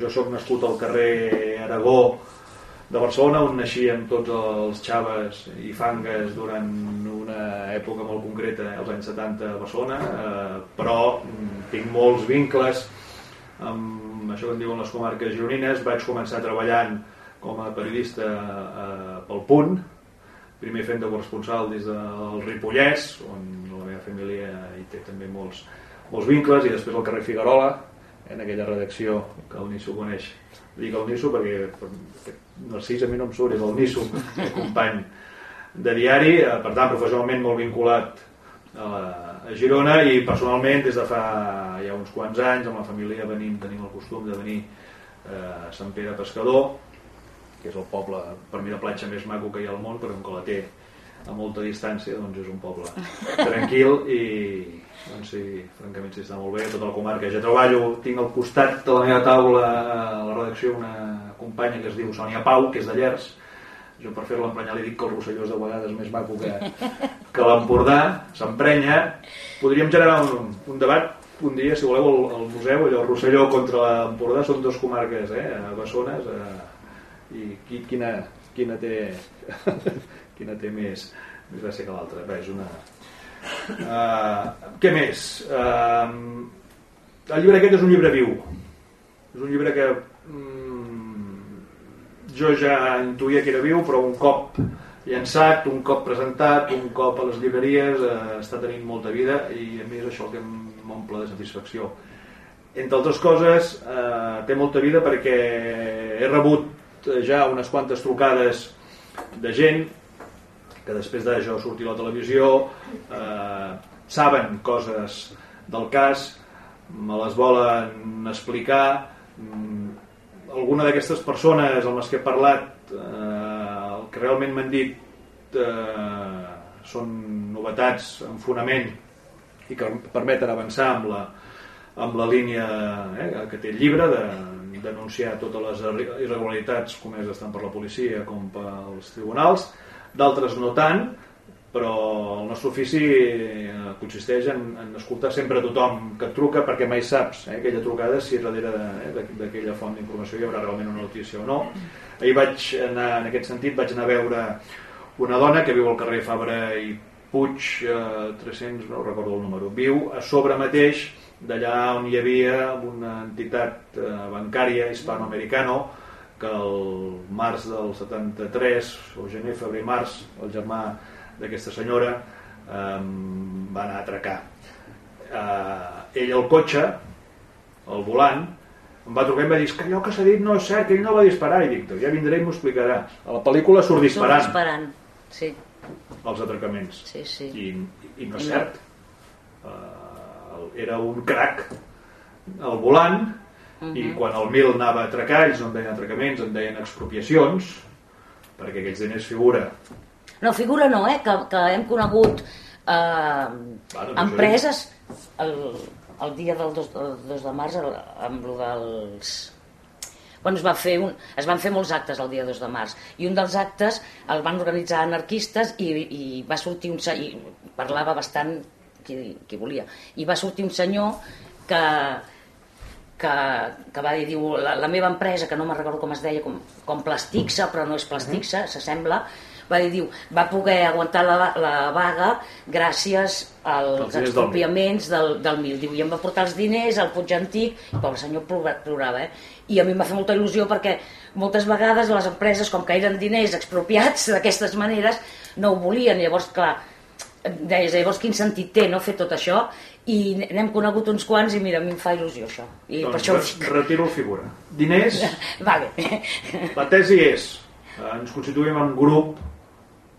Jo sóc nascut al carrer Aragó de Barcelona, on naixíem tots els xaves i fangues durant una època molt concreta, els anys 70 a Barcelona, eh, però tinc molts vincles amb això que en diuen les comarques gironines. Vaig començar treballant com a periodista eh, pel Punt, primer fent de corresponsal des del Ripollès, on la meva família hi té també molts, molts vincles, i després al carrer Figuerola, en aquella redacció que el Nisso coneix. Dic el Nisso perquè Narcís a mi no em surt, és el Nisso, el company de diari, eh, per tant, professionalment molt vinculat a, la, a Girona i personalment des de fa ja uns quants anys amb la família venim, tenim el costum de venir eh, a Sant Pere Pescador que és el poble per mi de platja més maco que hi ha al món però com que la té a molta distància doncs és un poble tranquil i doncs sí, francament sí, està molt bé tota la comarca, ja treballo tinc al costat de la meva taula a la redacció una companya que es diu Sònia Pau que és de Llers. Jo per fer-la emprenyar li dic que el Rosselló és de vegades més maco que, que l'Empordà. S'emprenya. Podríem generar un, un debat un dia, si voleu, al, al museu. Allò, Rosselló contra l'Empordà són dos comarques eh, bessones eh, i qui, quina, quina té quina té més, més gràcia que l'altra? És una uh, què més? Uh, el llibre aquest és un llibre viu. És un llibre que um, jo ja intuïa que era viu però un cop llançat, un cop presentat un cop a les llibreries uh, està tenint molta vida i a mi això el que m'omple de satisfacció. Entre altres coses eh, té molta vida perquè he rebut ja unes quantes trucades de gent que després d'això sortir a la televisió eh, saben coses del cas me les volen explicar. Mm, alguna d'aquestes persones amb les que he parlat eh, el que realment m'han dit eh, són novetats en fonament i que permeten avançar amb la, amb la línia eh, que té el llibre de denunciar totes les irregularitats comeses tant per la policia com pels tribunals d'altres no tant, però el nostre ofici eh, consisteix en, en escoltar sempre tothom que et truca perquè mai saps eh, aquella trucada si darrere eh, d'aquella font d'informació hi haurà realment una notícia o no. Ahir vaig anar, en aquest sentit vaig anar a veure una dona que viu al carrer Fabra i Puig eh, 300, no recordo el número viu a sobre mateix d'allà on hi havia una entitat eh, bancària hispanoamericana que el març del 73, o gener, febrer, març, el germà d'aquesta senyora eh, va anar a atracar. Eh, ell al cotxe, al volant, em va trucar i em va dir que allò que s'ha dit no és cert, que ell no va disparar. I dic, ja vindré i m'ho explicarà. A la pel·lícula surt disparant. Surt disparant, sí. Els atracaments. Sí, sí. I, i no és cert. Uh, era un crac al volant Uh -huh. I quan el mil anava a atracar, ells no en deien atracaments, en deien expropiacions, perquè aquells diners figura. No, figura no, eh? que, que hem conegut eh, bueno, empreses el, el dia del 2, el 2 de març el, amb el dels... Bueno, es, va fer un, es van fer molts actes el dia 2 de març i un dels actes el van organitzar anarquistes i, i va sortir un i parlava bastant qui, qui volia i va sortir un senyor que, que, que va dir, diu, la, la meva empresa, que no me'n recordo com es deia, com, com Plastixa, però no és Plastixa, uh -huh. Va dir, diu, va poder aguantar la, la vaga gràcies als expropiaments del, del mil. Diu, i em va portar els diners al Puig Antic, i pobre senyor plorava, eh? I a mi em va fer molta il·lusió perquè moltes vegades les empreses, com que eren diners expropiats d'aquestes maneres, no ho volien. Llavors, clar, deies, llavors quin sentit té no, fer tot això i n'hem conegut uns quants i mira, a mi em fa il·lusió això i doncs per això ho dic. retiro el figura diners vale. la tesi és eh, ens constituïm en grup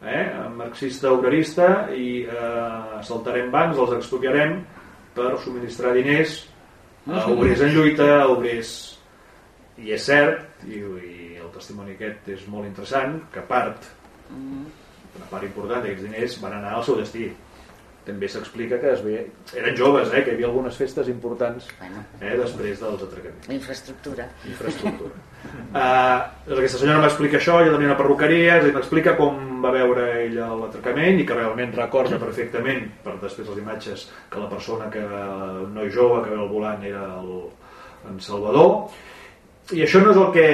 eh, marxista obrerista i eh, saltarem bancs, els expropiarem per subministrar diners a obrers en lluita a obrers. I és cert i, i el testimoni aquest és molt interessant que part una part important d'aquests diners van anar al seu destí també s'explica que es veia... eren joves, eh, que hi havia algunes festes importants bueno. eh, després dels atracaments. Infraestructura. Infraestructura. uh, aquesta senyora m'explica això, ella tenia una perruqueria, i m'explica com va veure ella l'atracament i que realment recorda perfectament, per després les imatges, que la persona que, el noi jove que ve al volant era el, en Salvador, i això no és el que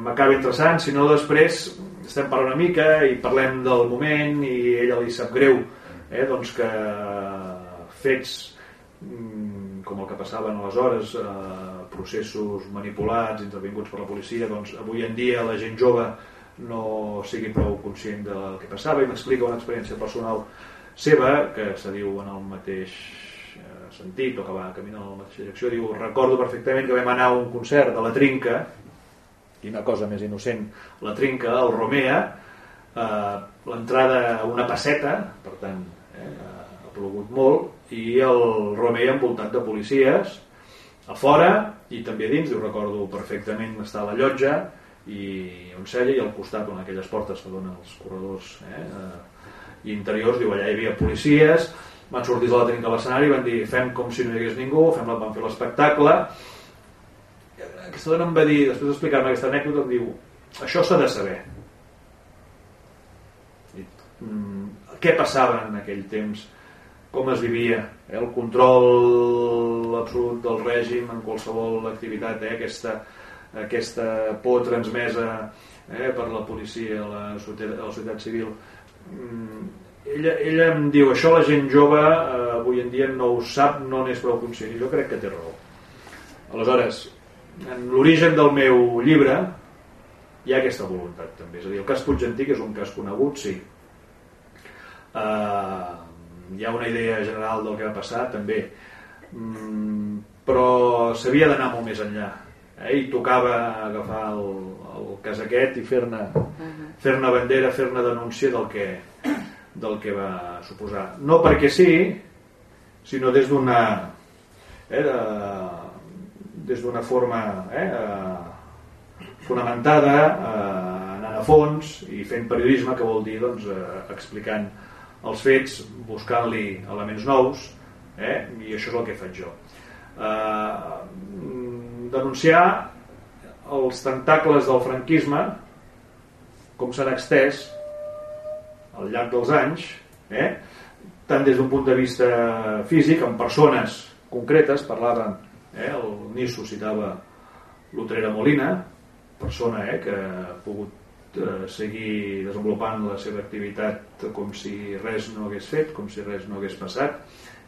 m'acaba interessant, sinó després estem parlant una mica i parlem del moment i ella li sap greu eh, doncs que fets mm, com el que passaven aleshores eh, processos manipulats intervinguts per la policia doncs avui en dia la gent jove no sigui prou conscient del que passava. I m'explica una experiència personal seva que se diu en el mateix eh, sentit o que va caminar en la mateixa direcció. Diu, recordo perfectament que vam anar a un concert de la Trinca una cosa més innocent, la trinca, el Romea, eh, l'entrada a una passeta, per tant, eh, ha plogut molt, i el Romea envoltat de policies, a fora i també dins, ho recordo perfectament, està a la llotja i un cella i al costat on aquelles portes que donen els corredors eh, i interiors, diu allà hi havia policies, van sortir de la trinca a l'escenari van dir fem com si no hi hagués ningú, fem la, van fer l'espectacle aquesta dona em va dir, després d'explicar-me aquesta anècdota, em diu, això s'ha de saber. Mm, què passava en aquell temps? Com es vivia? Eh? El control absolut del règim en qualsevol activitat, eh? aquesta, aquesta por transmesa eh? per la policia, la societat, la societat civil. Mm, ella, ella em diu, això la gent jove eh, avui en dia no ho sap, no n'és prou conscient, i jo crec que té raó. Aleshores, en l'origen del meu llibre hi ha aquesta voluntat també, és a dir, el cas Puig Antic és un cas conegut, sí uh, hi ha una idea general del que va passar també. Mm, però s'havia d'anar molt més enllà. Eh? i tocava agafar el, el cas aquest i fer-ne fer -ne bandera, fer-ne denúncia del que, del que va suposar. No perquè sí sinó des d'una eh, de, des d'una forma eh, eh, fonamentada, eh, anant a fons i fent periodisme, que vol dir doncs, eh, explicant els fets, buscant-li elements nous, eh, i això és el que faig jo. Eh, denunciar els tentacles del franquisme com s'han extès al llarg dels anys, eh, tant des d'un punt de vista físic, amb persones concretes, parlaven Eh? El Nisso citava l'Utrera Molina, persona eh, que ha pogut eh, seguir desenvolupant la seva activitat com si res no hagués fet, com si res no hagués passat.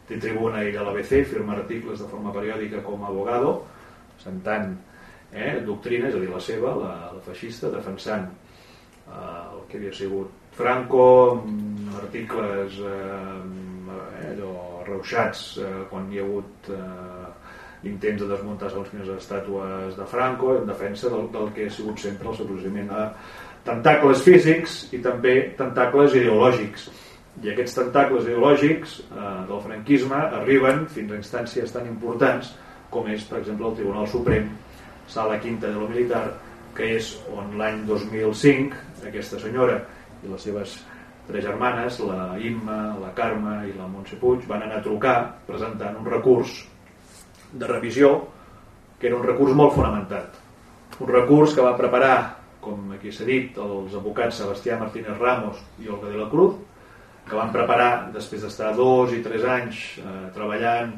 Té tribuna ell a l'ABC, firma articles de forma periòdica com a abogado, sentant eh, doctrina, és a dir, la seva, la, la feixista, defensant eh, el que havia sigut Franco, articles eh, eh, allò, reuixats eh, quan hi ha hagut eh, intents de desmuntar segons quines estàtues de Franco en defensa del, del que ha sigut sempre el seu procediment a tentacles físics i també tentacles ideològics. I aquests tentacles ideològics eh, del franquisme arriben fins a instàncies tan importants com és per exemple el Tribunal Suprem Sala Quinta de lo Militar que és on l'any 2005 aquesta senyora i les seves tres germanes, la Imma, la Carme i la Montse Puig, van anar a trucar presentant un recurs de revisió que era un recurs molt fonamentat. Un recurs que va preparar com aquí s'ha dit, els advocats Sebastià Martínez Ramos i Olga de la Cruz que van preparar després d'estar dos i tres anys eh, treballant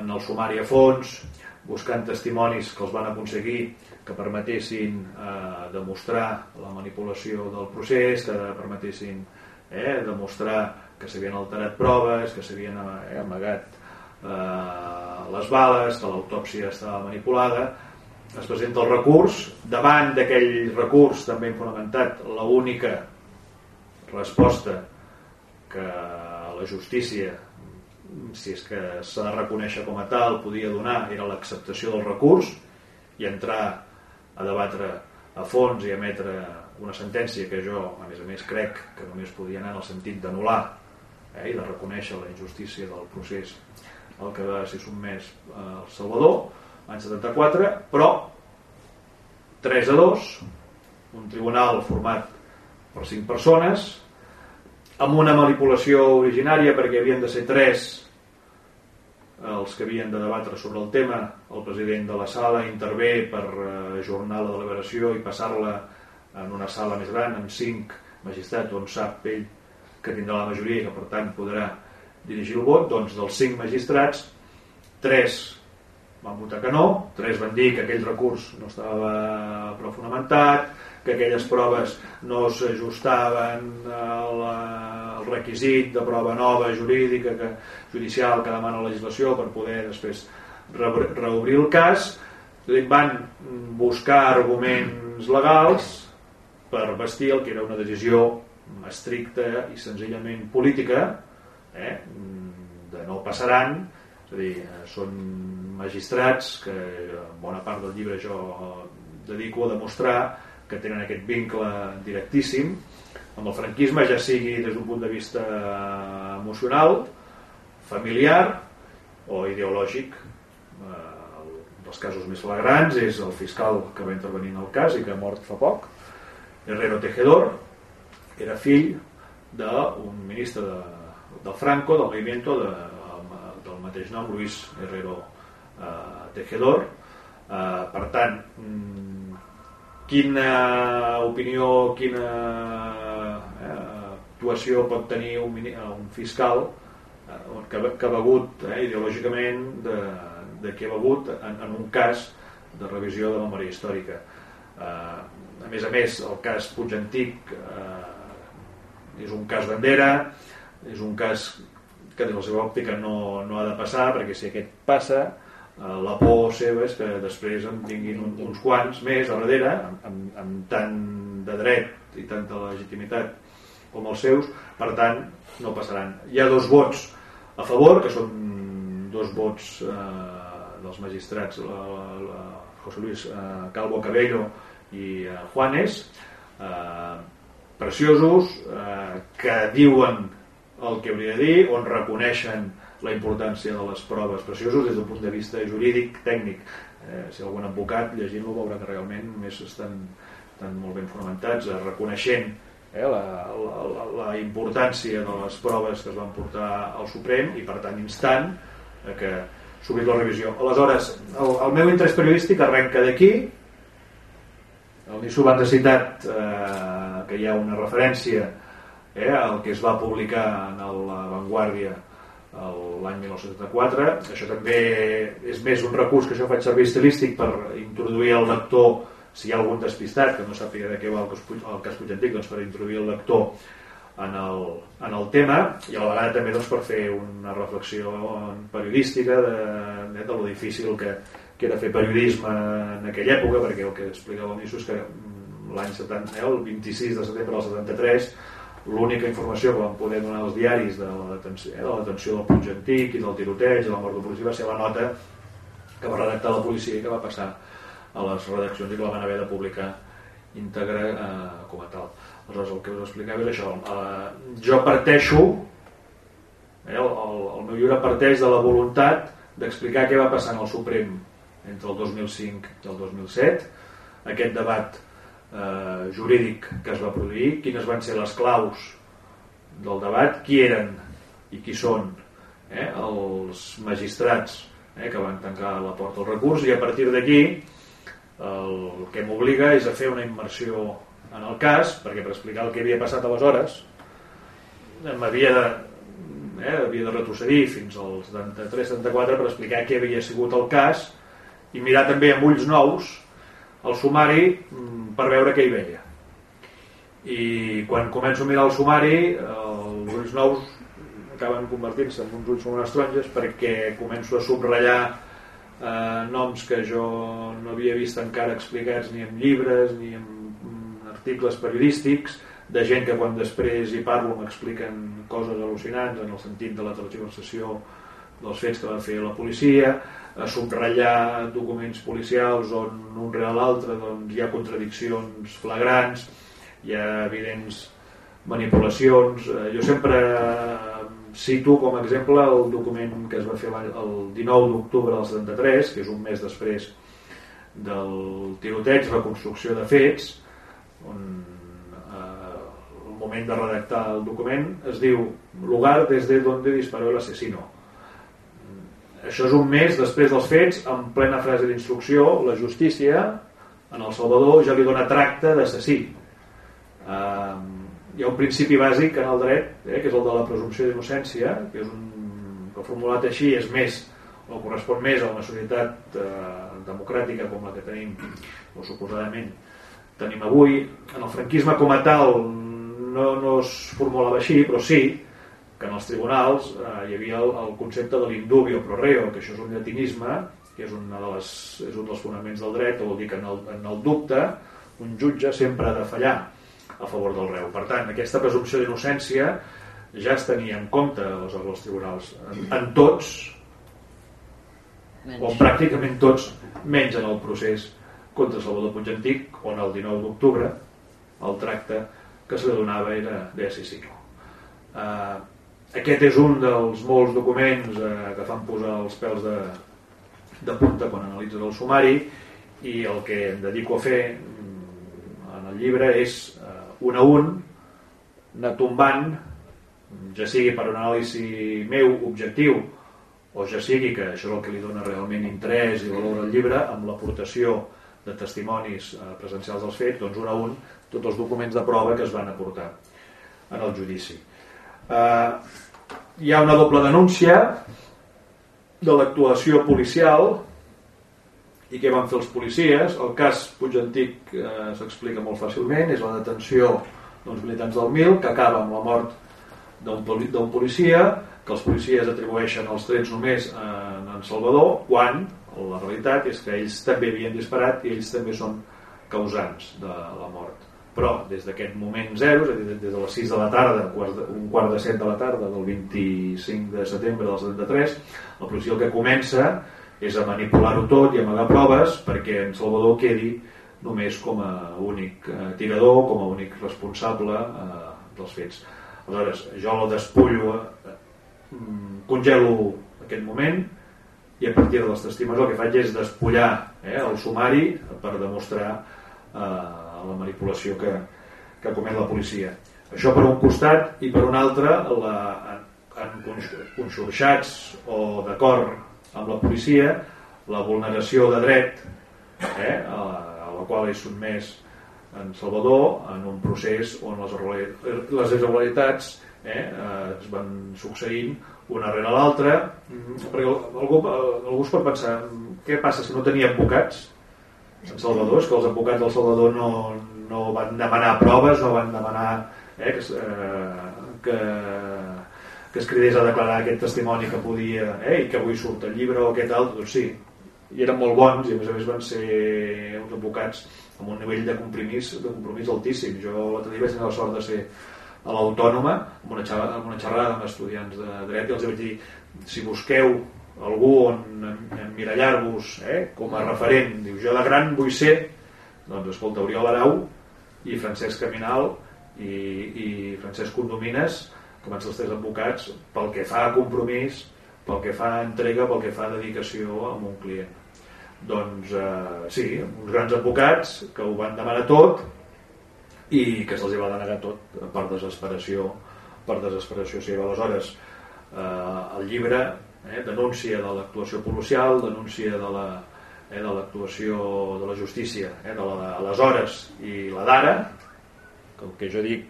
en el sumari a fons buscant testimonis que els van aconseguir que permetessin eh, demostrar la manipulació del procés, que permetessin eh, demostrar que s'havien alterat proves, que s'havien eh, amagat eh, les bales, que l'autòpsia estava manipulada, es presenta el recurs, davant d'aquell recurs també fonamentat, la única resposta que la justícia, si és que s'ha de reconèixer com a tal, podia donar era l'acceptació del recurs i entrar a debatre a fons i emetre una sentència que jo, a més a més, crec que només podia anar en el sentit d'anul·lar eh, i de reconèixer la injustícia del procés el que va ser sotmès al Salvador l'any 74 però 3 a 2 un tribunal format per 5 persones amb una manipulació originària perquè havien de ser 3 els que havien de debatre sobre el tema el president de la sala intervé per eh, ajornar la deliberació i passar-la en una sala més gran amb 5 magistrats on sap ell que tindrà la majoria i que per tant podrà dirigir el vot, doncs dels cinc magistrats, tres van votar que no, tres van dir que aquell recurs no estava prou fonamentat, que aquelles proves no s'ajustaven al, al requisit de prova nova jurídica que, judicial que demana la legislació per poder després re reobrir el cas. Van buscar arguments legals per vestir el que era una decisió estricta i senzillament política eh, de no passaran. És a dir, són magistrats que bona part del llibre jo dedico a demostrar que tenen aquest vincle directíssim amb el franquisme, ja sigui des d'un punt de vista emocional, familiar o ideològic. Eh, dels casos més flagrants és el fiscal que va intervenir en el cas i que ha mort fa poc, Herrero Tejedor, era fill d'un ministre de, del Franco, del movimiento de, del mateix nom, Luis Herrero eh, Tejedor. Eh, per tant, mm, quina opinió, quina eh, actuació pot tenir un, un fiscal eh, que, que ha begut eh, ideològicament de, de què ha begut en, en un cas de revisió de memòria històrica. Eh, a més a més, el cas Puig Antic eh, és un cas bandera, és un cas que des de la seva òptica no, no ha de passar, perquè si aquest passa, Eh, la por seva és que després en tinguin un, uns quants més a darrere amb, amb, amb tant de dret i tanta legitimitat com els seus, per tant no passaran. Hi ha dos vots a favor, que són dos vots eh, dels magistrats la, la, la José Luis eh, Calvo Cabello i eh, Juanes eh, preciosos eh, que diuen el que hauria de dir, on reconeixen la importància de les proves preciosos des del punt de vista jurídic, tècnic. Eh, si algun advocat llegint-lo veurà que realment més estan, estan molt ben fonamentats, eh, reconeixent eh, la, la, la, importància de les proves que es van portar al Suprem i per tant instant eh, que s'obri la revisió. Aleshores, el, el meu interès periodístic arrenca d'aquí, el Nisso abans ha citat eh, que hi ha una referència eh, al que es va publicar en la Vanguardia l'any 1974. Això també és més un recurs que jo faig servir estilístic per introduir el lector, si hi ha algun despistat que no sàpiga de què va el, el cas doncs per introduir el lector en el, en el tema i a la vegada també doncs, per fer una reflexió periodística de, de, de lo difícil que, que era fer periodisme en aquella època perquè el que explicava el Nisso és que mm, l'any 70, eh, el 26 de setembre del 73 l'única informació que vam poder donar als diaris de la detenció, eh, de la detenció del Puig Antic i del tiroteig, de la mort del policia, va ser la nota que va redactar la policia i que va passar a les redaccions i que la van haver de publicar íntegra eh, com a tal. Aleshores, el que us explicava és això. Eh, jo parteixo, eh, el, el, el meu llibre parteix de la voluntat d'explicar què va passar en el Suprem entre el 2005 i el 2007, aquest debat eh, jurídic que es va produir, quines van ser les claus del debat, qui eren i qui són eh, els magistrats eh, que van tancar la porta al recurs i a partir d'aquí el que m'obliga és a fer una immersió en el cas, perquè per explicar el que havia passat aleshores m'havia de, eh, havia de retrocedir fins al 73-74 per explicar què havia sigut el cas i mirar també amb ulls nous el sumari mm, per veure què hi veia. I quan començo a mirar el sumari els ulls nous acaben convertint-se en uns ulls com unes taronges perquè començo a subratllar eh, noms que jo no havia vist encara explicats ni en llibres ni en mm, articles periodístics de gent que quan després hi parlo m'expliquen coses al·lucinants en el sentit de la tergiversació dels fets que va fer la policia subratllar documents policials on un real l'altre doncs, hi ha contradiccions flagrants, hi ha evidents manipulacions. Eh, jo sempre cito com a exemple el document que es va fer el 19 d'octubre del 73, que és un mes després del tiroteig, reconstrucció de fets, on eh, el moment de redactar el document es diu lugar desde donde disparó el asesino això és un mes després dels fets, en plena frase d'instrucció, la justícia en El Salvador ja li dona tracte d'assassí. Eh, hi ha un principi bàsic en el dret, eh, que és el de la presumpció d'innocència, que és un, que formulat així és més o correspon més a una societat eh, democràtica com la que tenim, o suposadament tenim avui. En el franquisme com a tal no, no es formulava així, però sí que en els tribunals eh, hi havia el, el concepte de l'indubio pro reo, que això és un llatinisme, que és, una de les, és un dels fonaments del dret, que vol dir que en el, en el dubte un jutge sempre ha de fallar a favor del reu. Per tant, aquesta presumpció d'innocència ja es tenia en compte aleshores als tribunals, en, en tots, menys. o pràcticament tots, menys en el procés contra Salvador Puig Antic, on el 19 d'octubre el tracte que se li donava era de assassino. Uh, aquest és un dels molts documents uh, que fan posar els pèls de, de punta quan analitzes el sumari i el que em dedico a fer mm, en el llibre és uh, un a un anar tombant ja sigui per un anàlisi meu objectiu o ja sigui que això és el que li dona realment interès i valor al llibre amb l'aportació de testimonis eh, presencials dels fets, doncs un a un tots els documents de prova que es van aportar en el judici. Eh, hi ha una doble denúncia de l'actuació policial i què van fer els policies. El cas Puig Antic eh, s'explica molt fàcilment, és la detenció d'uns militants del MIL que acaba amb la mort d'un policia que els policies atribueixen els trets només en, en Salvador quan la realitat és que ells també havien disparat i ells també són causants de la mort però des d'aquest moment zero, és a dir, des de les 6 de la tarda, un quart de 7 de la tarda del 25 de setembre del 73, la policia el que comença és a manipular-ho tot i amagar proves perquè en Salvador quedi només com a únic eh, tirador, com a únic responsable eh, dels fets. Aleshores, jo el despullo, eh, mm, congelo aquest moment i a partir de les testimonis el que faig és despullar eh, el sumari per demostrar eh, la manipulació que, que comet la policia. Això per un costat i per un altre la, en, en conxorxats o d'acord amb la policia la vulneració de dret eh, a, la, a la qual és sotmès en Salvador en un procés on les, les irregularitats eh, es van succeint una rere l'altra mm, perquè algú, algú es pot pensar què passa si no tenia advocats en Salvador, és que els advocats del Salvador no, no van demanar proves no van demanar eh, que, eh, que, que es cridés a declarar aquest testimoni que podia eh, i que avui surt el llibre o aquest altre, doncs sí i eren molt bons i a més a més van ser uns advocats amb un nivell de compromís, de compromís altíssim. Jo l'altre dia vaig tenir la sort de ser a l'Autònoma amb una amb una xerrada amb estudiants de dret i els vaig dir si busqueu algú on emmirallar-vos eh, com a referent, diu jo de gran vull ser doncs escolta Oriol Arau i Francesc Caminal i, i Francesc Condomines que van ser els tres advocats pel que fa a compromís pel que fa a entrega, pel que fa a dedicació a un client. Doncs eh, sí, uns grans advocats que ho van demanar tot i que se'ls va denegar tot per desesperació per desesperació seva. Aleshores eh, el llibre eh, denúncia de l'actuació policial denúncia de la eh, de l'actuació de la justícia eh, de la d'aleshores i la d'ara que el que jo dic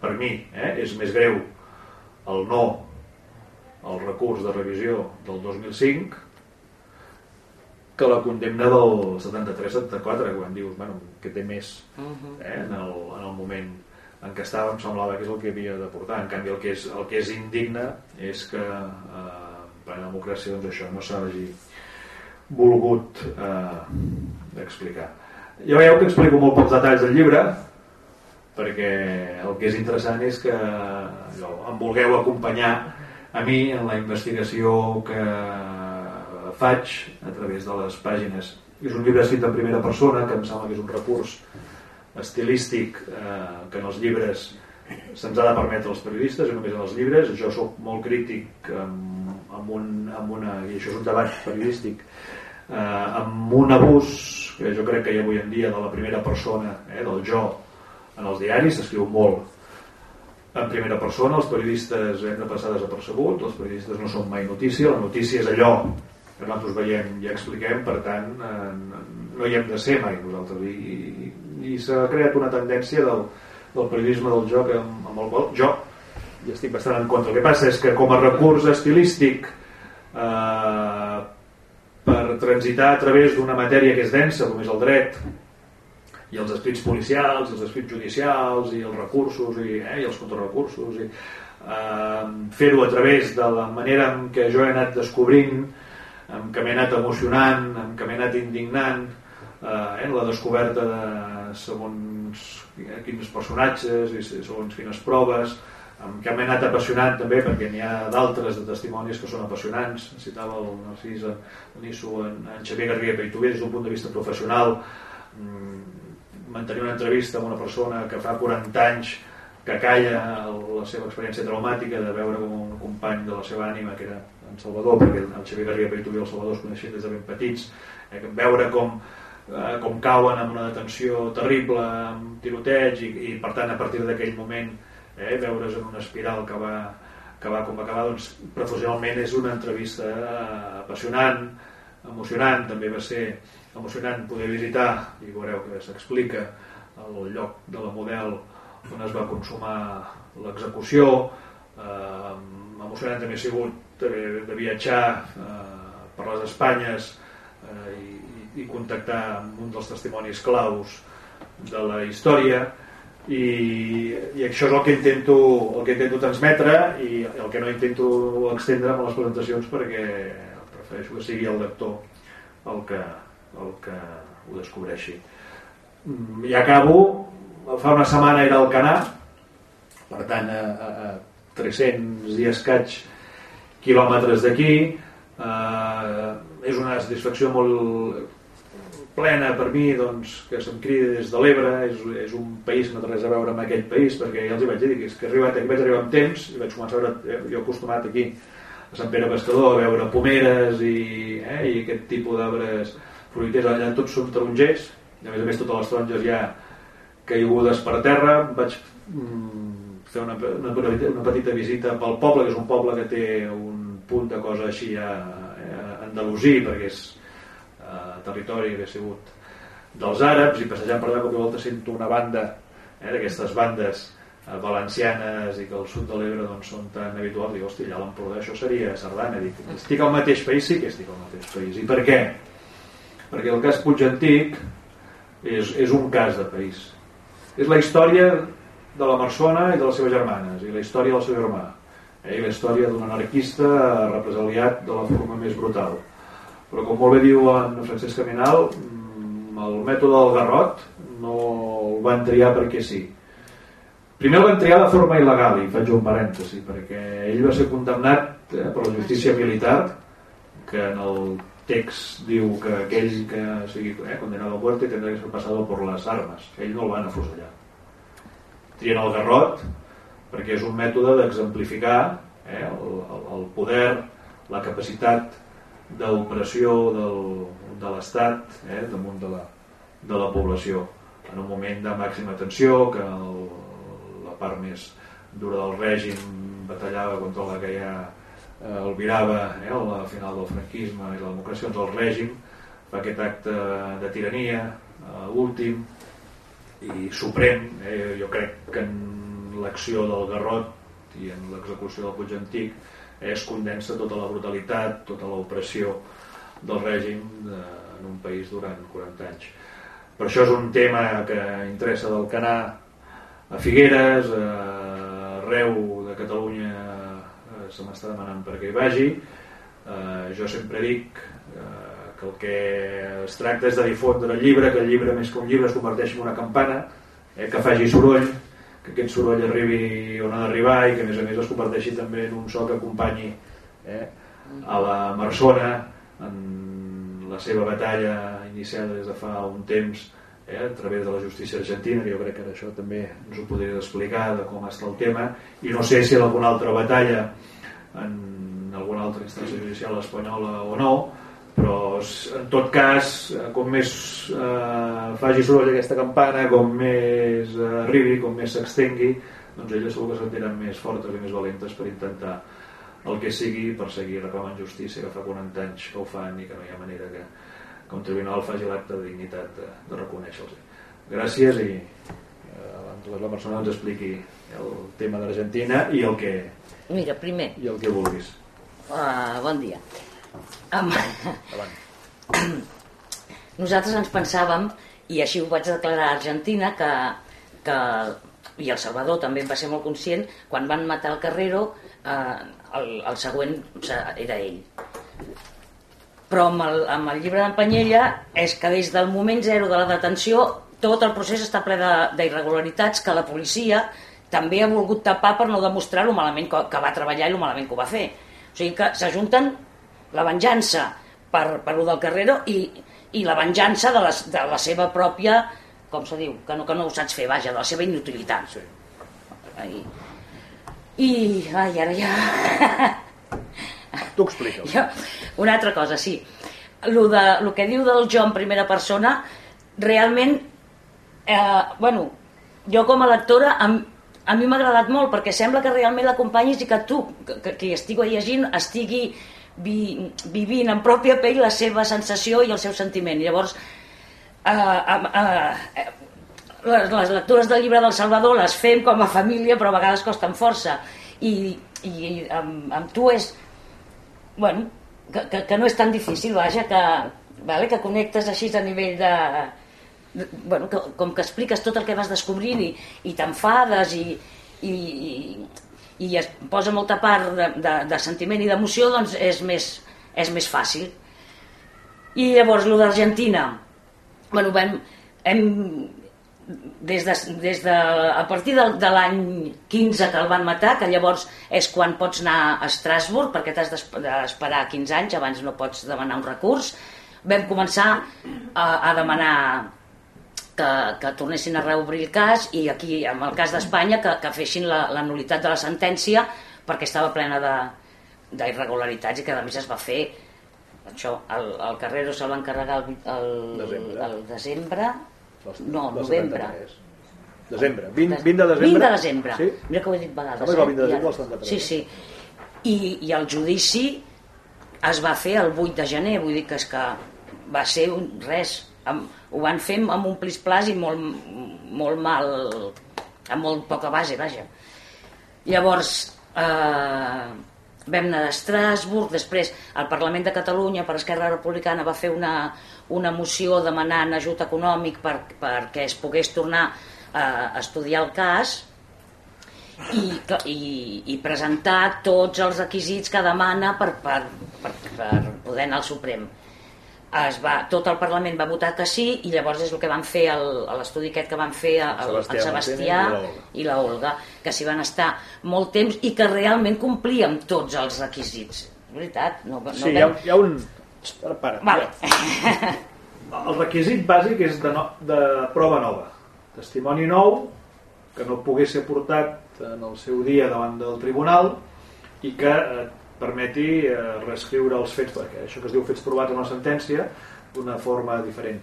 per mi eh, és més greu el no al recurs de revisió del 2005 que la condemna del 73-74 quan dius, bueno, que té més uh-huh. eh, en, el, en el moment en què estava em semblava que és el que havia de portar en canvi el que és, el que és indigne és que eh, la democràcia doncs això no s'hagi volgut eh, explicar ja veieu que explico molt pocs detalls del llibre perquè el que és interessant és que allò, em vulgueu acompanyar a mi en la investigació que faig a través de les pàgines. És un llibre escrit en primera persona, que em sembla que és un recurs estilístic eh, que en els llibres se'ns ha de permetre als periodistes i només en els llibres. Jo sóc molt crític amb, amb, un, amb una, i això és un debat periodístic, eh, amb un abús que jo crec que hi ha avui en dia de la primera persona, eh, del jo, en els diaris s'escriu molt. En primera persona, els periodistes hem de passar desapercebuts, els periodistes no són mai notícia, la notícia és allò que nosaltres veiem i expliquem, per tant eh, no hi hem de ser mai nosaltres. I, i, i s'ha creat una tendència del, del periodisme del joc amb, amb el qual jo hi estic bastant en contra. El que passa és que com a recurs estilístic eh, transitar a través d'una matèria que és densa, com és el dret, i els escrits policials, els escrits judicials, i els recursos, i, eh, i els contrarrecursos, i eh, fer-ho a través de la manera en què jo he anat descobrint, en què m'he anat emocionant, en què m'he anat indignant, eh, en la descoberta de segons quins personatges i segons quines proves, amb què m'he anat apassionant també perquè n'hi ha d'altres de testimonis que són apassionants. Citava el Narcís Nisso en, en Xavier Garriga Peituver des d'un punt de vista professional. Mm, mantenir una entrevista amb una persona que fa 40 anys que calla la seva experiència traumàtica de veure com un company de la seva ànima que era en Salvador, perquè el Xavier Garriga Peituver i el Salvador es coneixien des de ben petits eh, veure com eh, com cauen en una detenció terrible amb tiroteig i, i per tant a partir d'aquell moment eh, veure's en una espiral que va, que va com va acabar doncs, professionalment és una entrevista apassionant emocionant, també va ser emocionant poder visitar i veureu que s'explica el lloc de la model on es va consumar l'execució. Eh, emocionant també ha sigut de, de viatjar eh, per les Espanyes eh, i, i contactar amb un dels testimonis claus de la història i, i això és el que intento el que intento transmetre i el que no intento extendre amb les presentacions perquè prefereixo que sigui el lector el que, el que ho descobreixi. Mm, i acabo fa una setmana era al Canà per tant a, a, a 300 i escaig quilòmetres d'aquí eh, és una satisfacció molt plena per mi doncs, que se'm cridi des de l'Ebre és, és un país que no té res a veure amb aquell país perquè ja els hi vaig dir que, és que arribat, vaig arribar amb temps i vaig començar a veure, eh, jo acostumat aquí a Sant Pere Pescador a veure pomeres i, eh, i aquest tipus d'arbres fruiters allà tots són tarongers i a més a més totes les taronges ja caigudes per terra. Vaig mm, fer una, una, una petita visita pel poble que és un poble que té un punt de cosa així a, a Andalusí perquè és territori havia sigut dels àrabs i passejant per allà cop i volta sento una banda eh, d'aquestes bandes eh, valencianes i que al sud de l'Ebre doncs, són tan habituals dic, hòstia, allà l'Empordà això seria Sardana dic, estic al mateix país, sí que estic al mateix país. I per què? perquè el cas Puig Antic és, és un cas de país. És la història de la Marsona i de les seves germanes i la història del seu germà eh, i la història d'un anarquista represaliat de la forma més brutal però com molt bé diu en Francesc Caminal mm, el mètode del garrot no el van triar perquè sí. Primer el van triar de forma il·legal i faig un parèntesi perquè ell va ser condemnat eh, per la justícia militar que en el text diu que aquell que sigui eh, condenat a muerte tindrà que ser passat per les armes ell no el van afusellar. Trien el garrot perquè és un mètode d'exemplificar eh, el, el poder la capacitat d'operació de l'Estat eh, damunt de la, de la població. En un moment de màxima tensió que el, la part més dura del règim batallava contra la que ja eh, albirava eh, la final del franquisme i la democràcia doncs el règim fa aquest acte de tirania eh, últim i suprem eh, jo crec que en l'acció del Garrot i en l'execució del Puig Antic es condensa tota la brutalitat, tota l'opressió del règim de, en un país durant 40 anys. Per això és un tema que interessa del Canà a Figueres, a arreu de Catalunya eh, se m'està demanant perquè hi vagi. Eh, jo sempre dic eh, que el que es tracta és de difondre el llibre, que el llibre més que un llibre es converteixi en una campana, eh, que faci soroll, que aquest soroll arribi on ha d'arribar i que a més a més es converteixi també en un so que acompanyi eh, a la Marsona en la seva batalla iniciada des de fa un temps eh, a través de la justícia argentina que jo crec que això també ens ho podria explicar de com està el tema. I no sé si en alguna altra batalla en alguna altra instància judicial espanyola o no però en tot cas eh, com més eh, faci soroll aquesta campana com més eh, arribi, com més s'extengui doncs elles segur que sentiran més fortes i més valentes per intentar el que sigui per seguir reclamant justícia que fa 40 anys que ho fan i que no hi ha manera que, que un tribunal faci l'acte de dignitat de, de reconèixer-los. Gràcies i eh, la persona ens expliqui el tema d'Argentina i el que Mira, primer. i el que vulguis. Uh, bon dia Um, nosaltres ens pensàvem, i així ho vaig declarar a Argentina, que, que i el Salvador també en va ser molt conscient, quan van matar el Carrero, eh, el, el següent era ell. Però amb el, amb el llibre d'en Panyella és que des del moment zero de la detenció tot el procés està ple d'irregularitats que la policia també ha volgut tapar per no demostrar lo malament que, que va treballar i lo malament que ho va fer. O sigui que s'ajunten la venjança per, per lo del Carrero i, i la venjança de, les, de la seva pròpia com se diu, que no, que no ho saps fer, vaja, de la seva inutilitat. Sí. I, i ai, ara ja... Tu explica. Jo, una altra cosa, sí. Lo, de, lo que diu del jo en primera persona, realment, eh, bueno, jo com a lectora, a, a mi m'ha agradat molt, perquè sembla que realment l'acompanyis i que tu, que, que, que estigui llegint, estigui vi, vivint en pròpia pell la seva sensació i el seu sentiment. Llavors, eh, eh, les, les lectures del llibre del Salvador les fem com a família però a vegades costen força i, i amb, amb tu és bueno, que, que, que no és tan difícil vaja, que, vale, que connectes així a nivell de, bueno, que, com que expliques tot el que vas descobrint i, i t'enfades i, i, i, i es posa molta part de, de, de sentiment i d'emoció doncs és més, és més fàcil. I llavors el d'Argentina bueno, vam, hem, des de, des de, a partir de, de l'any 15 que el van matar, que llavors és quan pots anar a Estrasburg, perquè t'has d'esperar 15 anys, abans no pots demanar un recurs, vam començar a, a demanar que, que tornessin a reobrir el cas i aquí, en el cas d'Espanya, que, que fessin la, la nulitat de la sentència perquè estava plena d'irregularitats i que a més es va fer això, el, el Carrero se'l va encarregar el, el, desembre. el desembre no, novembre desembre, 20, 20 de desembre 20 de desembre, sí? mira que ho he dit vegades eh? 20 de desembre sí, sí. I, i el judici es va fer el 8 de gener vull dir que és que va ser un, res amb, ho van fer amb un plis-plas i molt, molt mal amb molt poca base, vaja. Llavors eh, vam anar d'Estrasburg, després el Parlament de Catalunya per Esquerra Republicana va fer una, una moció demanant ajut econòmic per, es pogués tornar a estudiar el cas i, i, i presentar tots els requisits que demana per, per, per, per poder anar al Suprem es va, tot el Parlament va votar que sí i llavors és el que van fer l'estudi aquest que van fer el, Sebastià, el Sebastià i la Olga. que s'hi van estar molt temps i que realment complíem tots els requisits. Veritat no, no sí, vam... hi, ha, hi ha un para, para, vale. el requisit bàsic és de, no, de prova nova. Testimoni nou que no pogués ser portat en el seu dia davant del tribunal i que eh, permeti eh, reescriure els fets, perquè això que es diu fets provats en la sentència, d'una forma diferent.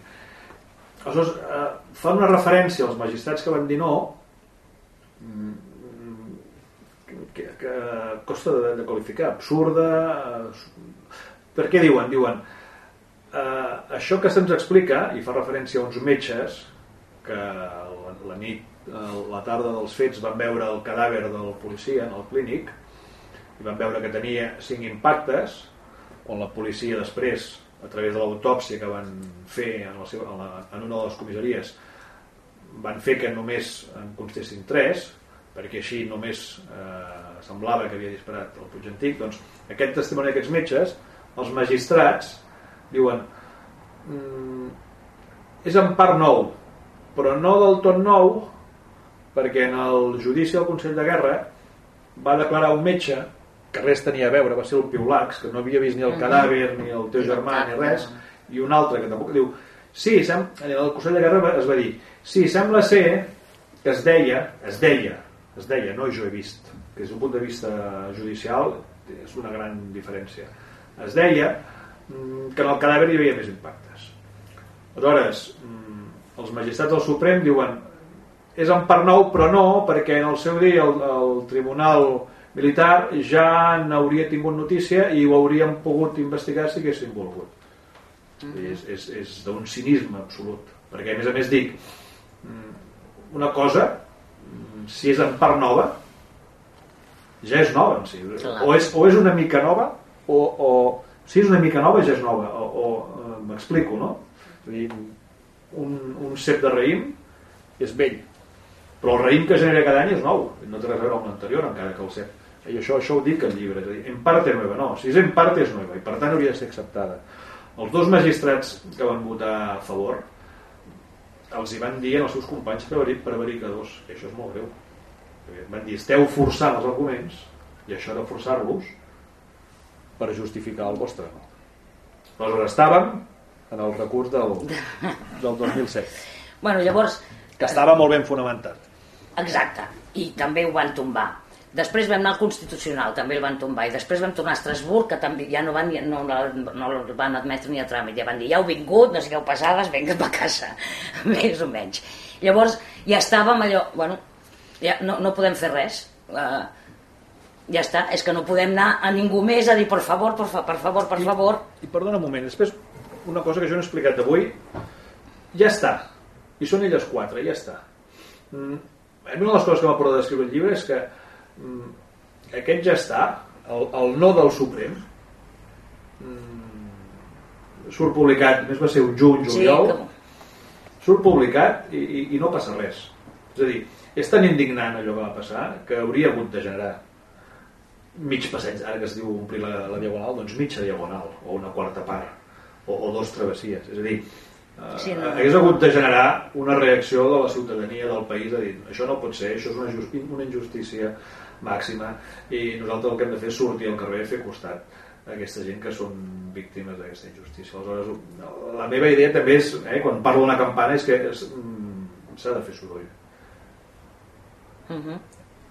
Aleshores, eh, fan una referència als magistrats que van dir no, mm, que, que costa de, de qualificar, absurda... Eh, per què diuen? Diuen, eh, això que se'ns explica, i fa referència a uns metges que la, la nit, eh, la tarda dels fets van veure el cadàver del policia en el clínic, i van veure que tenia cinc impactes on la policia després a través de l'autòpsia que van fer en, la seva, en, la, en una de les comissaries van fer que només en constessin tres perquè així només eh, semblava que havia disparat el Puig Antic. Doncs aquest testimoni d'aquests metges els magistrats diuen mm, és en part nou però no del tot nou perquè en el judici del Consell de Guerra va declarar un metge que res tenia a veure, va ser el Piulax, que no havia vist ni el cadàver, ni el teu germà, ni res, i un altre que tampoc diu, sí, sem... el Consell de Guerra es va dir, sí, sembla ser que es deia, es deia, es deia, no jo he vist, que des d'un punt de vista judicial és una gran diferència. Es deia mm, que en el cadàver hi havia més impactes. Aleshores, mm, els magistrats del Suprem diuen és en part nou, però no, perquè en el seu dia el, el Tribunal militar ja n'hauria tingut notícia i ho hauríem pogut investigar si haguéssim volgut. Mm -hmm. És, és, és d'un cinisme absolut. Perquè, a més a més, dic, mm, una cosa, mm, si és en part nova, ja és nova en si. O és, o és una mica nova, o, o si és una mica nova, ja és nova. O, o, m'explico, no? Dir, un, un cep de raïm és vell, però el raïm que genera cada any és nou, no té res a veure amb l'anterior, encara que el cep. I això, això ho dic al llibre, és a dir, en parte nueva, no, si és en parte és nueva, i per tant hauria de ser acceptada. Els dos magistrats que van votar a favor els hi van dir als seus companys prevaricadors, i això és molt greu. Van dir, esteu forçant els arguments, i això de forçar-los per justificar el vostre no. Aleshores estàvem en el recurs del, del 2007. Bueno, llavors... Que estava molt ben fonamentat. Exacte, i també ho van tombar. Després vam anar al Constitucional, també el van tombar, i després vam tornar a Estrasburg, que també ja no van, no, no, no el van admetre ni a tràmit, ja van dir, ja heu vingut, no sigueu passades, vinga a casa, més o menys. Llavors ja estàvem allò, bueno, ja no, no podem fer res, uh, ja està, és que no podem anar a ningú més a dir per favor, per, fa, per favor, per favor. I, I perdona un moment, després una cosa que jo no he explicat avui, ja està, i són elles quatre, ja està. Mm, una de les coses que m'ha portat a escriure el llibre és que mm, aquest ja està, el, el no del Suprem, mm, surt publicat, més va ser un juny, juliol, sí, que... surt publicat i, i, i no passa res. És a dir, és tan indignant allò que va passar que hauria hagut de generar mig passeig, ara que es diu omplir la, la diagonal, doncs mitja diagonal, o una quarta part, o, o dos travessies. És a dir, sí, no. hagués hagut de generar una reacció de la ciutadania del país a dir, això no pot ser, això és una, just, una injustícia màxima i nosaltres el que hem de fer és sortir al carrer i fer costat a aquesta gent que són víctimes d'aquesta injustícia. Aleshores, la meva idea també és, eh, quan parlo d'una campana, és que mm, s'ha de fer soroll. Uh -huh.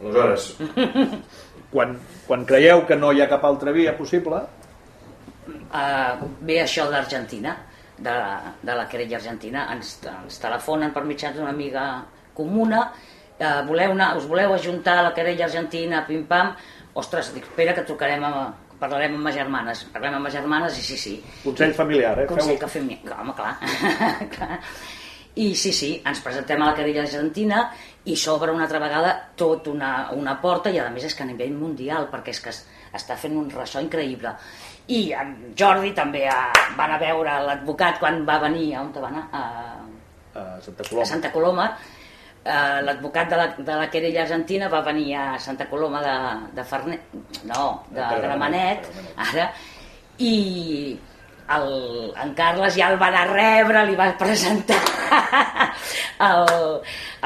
Aleshores, quan, quan creieu que no hi ha cap altra via possible... Uh, ve això d'Argentina, de, de la querella argentina, ens, ens telefonen per mitjà d'una amiga comuna, uh, voleu anar, us voleu ajuntar a la querella argentina, pim-pam, ostres, dic, espera que trucarem a, parlarem amb ma germanes, parlem amb ma germanes i sí, sí. Consell familiar, eh? Consell que fem... Home, clar. clar. I sí, sí, ens presentem a la querella argentina i s'obre una altra vegada tot una, una porta i a més és que a nivell mundial perquè és que es, està fent un ressò increïble i en Jordi també a, van a veure l'advocat quan va venir on va anar? A, a Santa Coloma, a Santa Coloma. Uh, l'advocat de, la, de la querella argentina va venir a Santa Coloma de, de Farnet, no, de, de Gramenet, ara, i el, en Carles ja el va anar a rebre, li va presentar el,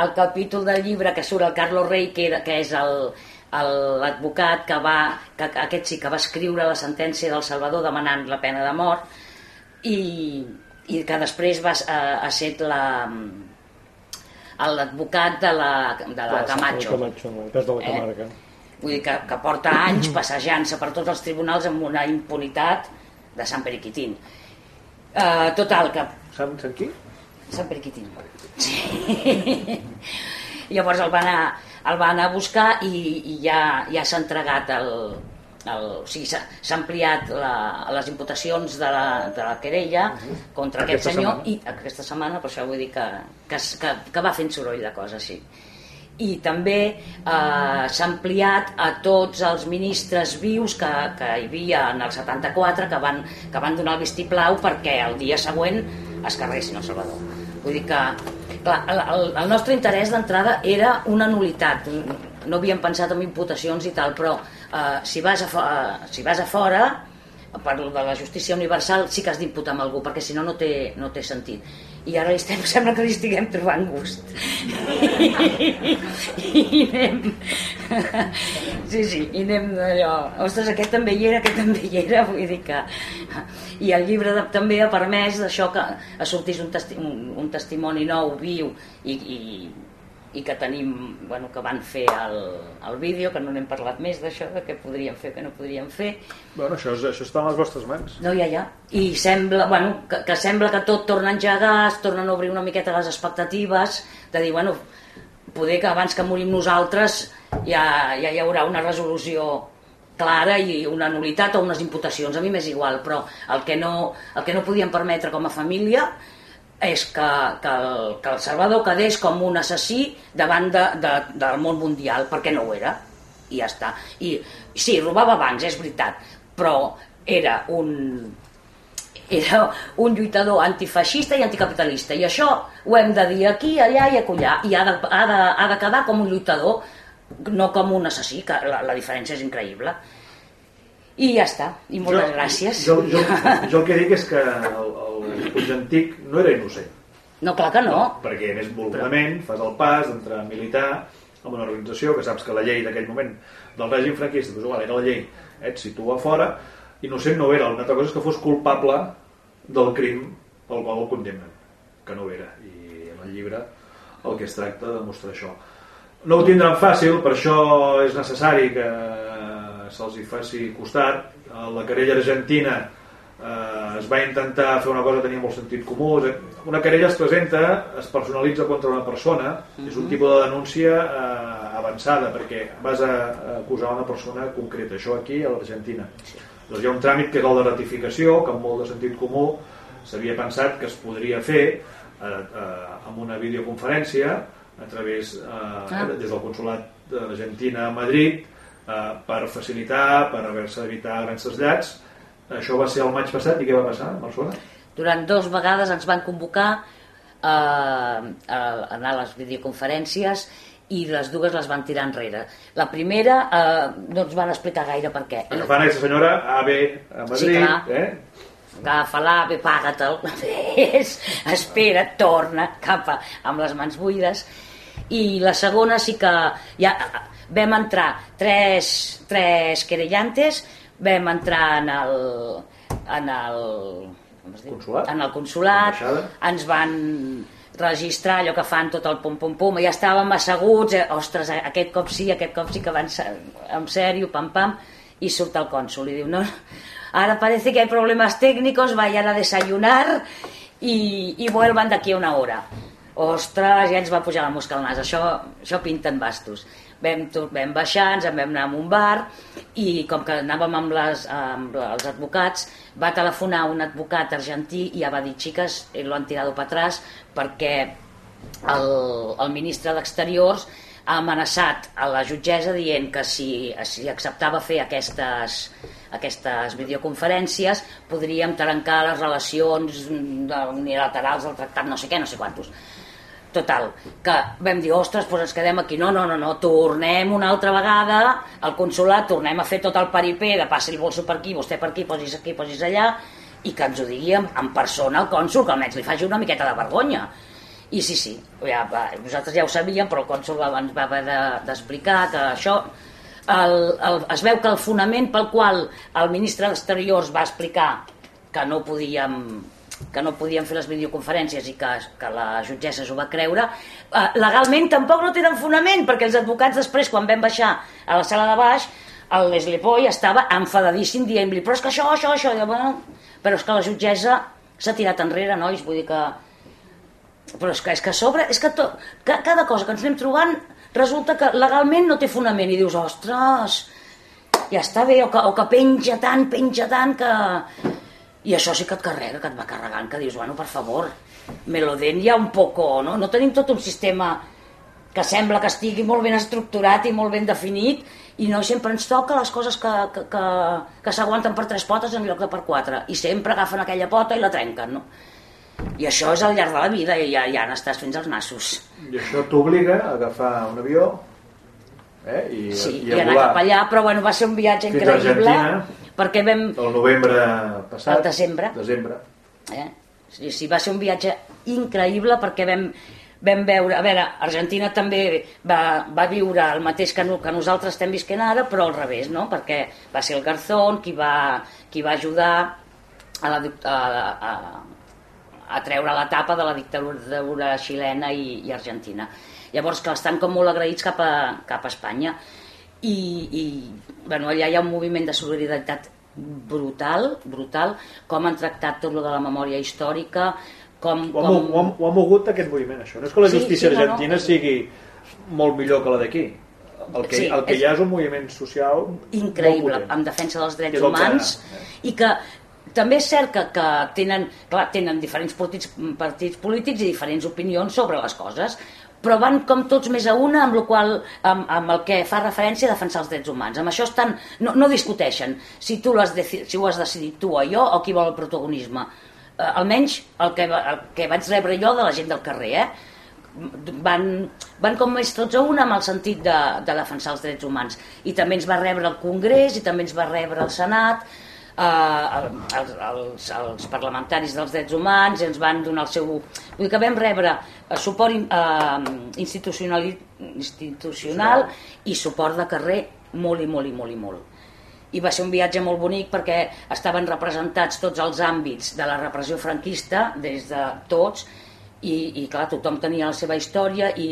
el capítol del llibre que surt el Carlos Rey, que, era, que és l'advocat que va, que, aquest sí que va escriure la sentència del Salvador demanant la pena de mort i, i que després va a, a ser la l'advocat de la, de la Camacho. Camacho, el cas de la Camarga. Eh? Vull dir que, que porta anys passejant-se per tots els tribunals amb una impunitat de Sant Periquitín. Uh, total, que... Sant, Sant qui? Sant Periquitín. Sí. Llavors el va anar, el va anar a buscar i, i ja, ja s'ha entregat el, el, o sigui, s'ha ampliat la, les imputacions de la, de la querella uh -huh. contra aquesta aquest senyor setmana. i aquesta setmana, per això vull dir que, que, que, que va fent soroll de coses, sí i també eh, s'ha ampliat a tots els ministres vius que, que hi havia en el 74 que van, que van donar el vistiplau perquè el dia següent es carressin el Salvador. Vull dir que clar, el, el nostre interès d'entrada era una nulitat. No havíem pensat en imputacions i tal, però eh, si, vas a, eh, si vas a fora per de la justícia universal sí que has d'imputar amb algú perquè si no no té, no té sentit i ara estem, sembla que li estiguem trobant gust. I, i anem. Sí, sí, i anem allò ostres, aquest també hi era, aquest també hi era vull dir que i el llibre de, també ha permès d'això que sortís un, testi un, un testimoni nou, viu i, i i que tenim, bueno, que van fer el, el vídeo, que no n'hem parlat més d'això, de què podríem fer, que no podríem fer. Bueno, això, és, això està a les vostres mans. No, ja, ja. I sembla, bueno, que, que sembla que tot torna a engegar, es tornen a obrir una miqueta les expectatives, de dir, bueno, poder que abans que morim nosaltres ja, ja hi haurà una resolució clara i una nulitat o unes imputacions, a mi m'és igual, però el que, no, el que no podíem permetre com a família és que, que, el, que el Salvador quedés com un assassí davant de, de, del món mundial, perquè no ho era, i ja està. I sí, robava bancs, és veritat, però era un, era un lluitador antifeixista i anticapitalista. I això ho hem de dir aquí, allà i acollar. I ha de, ha de, ha de quedar com un lluitador no com un assassí, que la, la diferència és increïble. I ja està, i moltes jo, gràcies. jo, jo, jo el que dic és que el, el Puig Antic no era innocent no, clar que no, no perquè més voltament fas el pas d'entrar a militar en una organització que saps que la llei d'aquell moment del règim franquista, doncs igual, era la llei et situa fora innocent no era, una altra cosa és que fos culpable del crim pel qual el condemnen, que no era. I en el llibre el que es tracta de mostrar això. No ho tindran fàcil, per això és necessari que se'ls hi faci costat. La querella argentina eh, es va intentar fer una cosa que tenia molt sentit comú. Una querella es presenta, es personalitza contra una persona, uh -huh. és un mhm. tipus de denúncia eh, avançada, perquè vas a, a acusar una persona concreta. Això aquí a l'Argentina. Sí doncs hi ha un tràmit que és el de ratificació, que amb molt de sentit comú s'havia pensat que es podria fer eh, eh, amb una videoconferència a través eh, ah. des del consulat de l'Argentina a Madrid eh, per facilitar, per haver-se d'evitar grans trasllats. Això va ser el maig passat i què va passar a Barcelona? Durant dos vegades ens van convocar eh, a anar a les videoconferències i les dues les van tirar enrere. La primera eh, no ens van explicar gaire per què. Agafant aquesta senyora AVE a Madrid, sí, clar. eh? agafa l'AVE, paga-te'l, espera, torna cap a, amb les mans buides. I la segona sí que ja vam entrar tres, tres querellantes, vam entrar en el, en el, com es diu? Consulat? En el consulat, ens van registrar allò que fan tot el pum-pum-pum, i ja estàvem asseguts, eh, ostres, aquest cop sí, aquest cop sí que van en sèrio, pam-pam, i surt el cònsul i diu, no, ara parece que hay problemas técnicos, vayan a desayunar y, y vuelvan d'aquí a una hora. Ostres, ja ens va pujar la mosca al nas, això, això pinten bastos vam, vam baixar, ens en vam anar a un bar i com que anàvem amb, les, amb els advocats va telefonar un advocat argentí i ja va dir xiques, lo han tirado para atrás perquè el, el ministre d'Exteriors ha amenaçat a la jutgessa dient que si, si acceptava fer aquestes, aquestes videoconferències podríem trencar les relacions unilaterals del tractat no sé què, no sé quantos Total, que vam dir, ostres, doncs ens quedem aquí. No, no, no, no, tornem una altra vegada al consulat, tornem a fer tot el paripé de passi el bolso per aquí, vostè per aquí, posis aquí, posis allà, i que ens ho digui en, en persona el cònsul, que almenys li faci una miqueta de vergonya. I sí, sí, ja, va, nosaltres ja ho sabíem, però el cònsul ens va haver d'explicar de, que això... El, el, es veu que el fonament pel qual el ministre d'Exteriors va explicar que no podíem que no podien fer les videoconferències i que, que la jutgessa s'ho va creure, eh, legalment tampoc no tenen fonament, perquè els advocats després, quan vam baixar a la sala de baix, el Leslie Poy estava enfadadíssim dient-li, però és que això, això, això, i, bueno, però és que la jutgessa s'ha tirat enrere, nois, vull dir que... Però és que, és que a sobre, és que, to, que cada cosa que ens anem trobant resulta que legalment no té fonament i dius, ostres, ja està bé, o que, o que penja tant, penja tant que i això sí que et carrega, que et va carregant, que dius, bueno, per favor, me lo den ja un poco, no? No tenim tot un sistema que sembla que estigui molt ben estructurat i molt ben definit i no sempre ens toca les coses que, que, que, que s'aguanten per tres potes en lloc de per quatre i sempre agafen aquella pota i la trenquen, no? I això és al llarg de la vida i ja, ja n'estàs fins als nassos. I això t'obliga a agafar un avió eh? I, sí, i, i anar cap allà, però bueno, va ser un viatge increïble perquè vam... El novembre passat. El desembre. Desembre. Eh? Sí, sí, va ser un viatge increïble perquè vam, vam veure... A veure, Argentina també va, va viure el mateix que, no, que nosaltres estem visquent ara, però al revés, no? Perquè va ser el Garzón qui va, qui va ajudar a, la, a, a, a treure la tapa de la dictadura xilena i, i argentina. Llavors que estan com molt agraïts cap a, cap a Espanya i, i bueno, allà hi ha un moviment de solidaritat brutal, brutal, com han tractat tot lo de la memòria històrica, com... Ho, com... Ho, ho, ho ha mogut aquest moviment, això. No és que la justícia sí, sí, argentina no, no. sigui molt millor que la d'aquí. El que, sí, el que és... hi ha és un moviment social increïble, en defensa dels drets humans que i que també és cert que, que tenen, clar, tenen diferents partits, partits polítics i diferents opinions sobre les coses però van com tots més a una amb, el qual, amb, amb el que fa referència a defensar els drets humans. Amb això estan, no, no discuteixen si, tu has si ho has decidit tu o jo o qui vol el protagonisme. Eh, almenys el que, el que vaig rebre jo de la gent del carrer, eh? van, van com més tots a una amb el sentit de, de defensar els drets humans. I també ens va rebre el Congrés i també ens va rebre el Senat, eh, els, els, els parlamentaris dels drets humans ens van donar el seu... Vull dir que vam rebre eh, suport eh, institucional, institucional i suport de carrer molt i molt i molt i molt. I va ser un viatge molt bonic perquè estaven representats tots els àmbits de la repressió franquista, des de tots, i, i clar, tothom tenia la seva història i,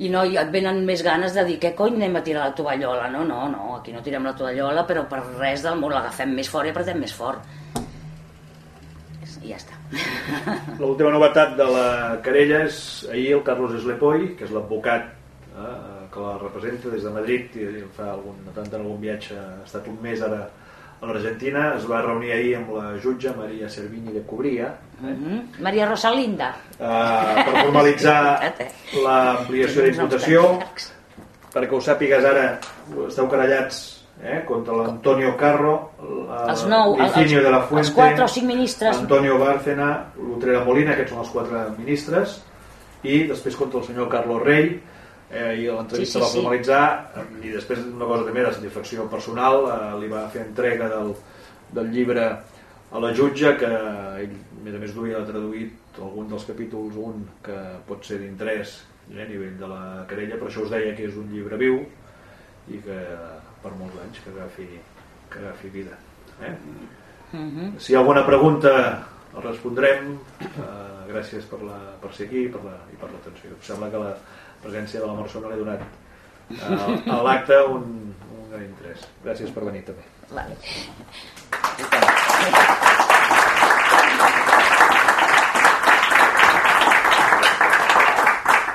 i no, et venen més ganes de dir què cony anem a tirar la tovallola? No, no, no, aquí no tirem la tovallola però per res del món l'agafem més fort i apretem més fort. I ja està. L'última novetat de la querella és ahir el Carlos Eslepoi que és l'advocat eh, que la representa des de Madrid i fa algun, tant en algun viatge ha estat un mes ara l'Argentina es va reunir ahir amb la jutge Maria Servini de Cobria eh? mhm. -huh. Maria Rosalinda uh, per formalitzar l'ampliació d'imputació perquè ho sàpigues ara esteu querellats eh, contra l'Antonio Carro els nou, Licinio de la Fuente els quatre o cinc ministres Antonio Bárcena, Lutrera Molina aquests són els quatre ministres i després contra el senyor Carlos Rey eh, i l'entrevista sí, sí, va formalitzar sí. i després una cosa també de satisfacció personal eh, li va fer entrega del, del llibre a la jutge que ell a més a més duia traduït algun dels capítols un que pot ser d'interès eh, a nivell de la querella per això us deia que és un llibre viu i que per molts anys que agafi, que agafi vida eh? Mhm. -huh. si hi ha alguna pregunta el respondrem eh, gràcies per, la, per ser aquí i per l'atenció la, sembla que la, presència de la Marsona l'he donat a, a l'acte un, un gran interès. Gràcies per venir també. Vale.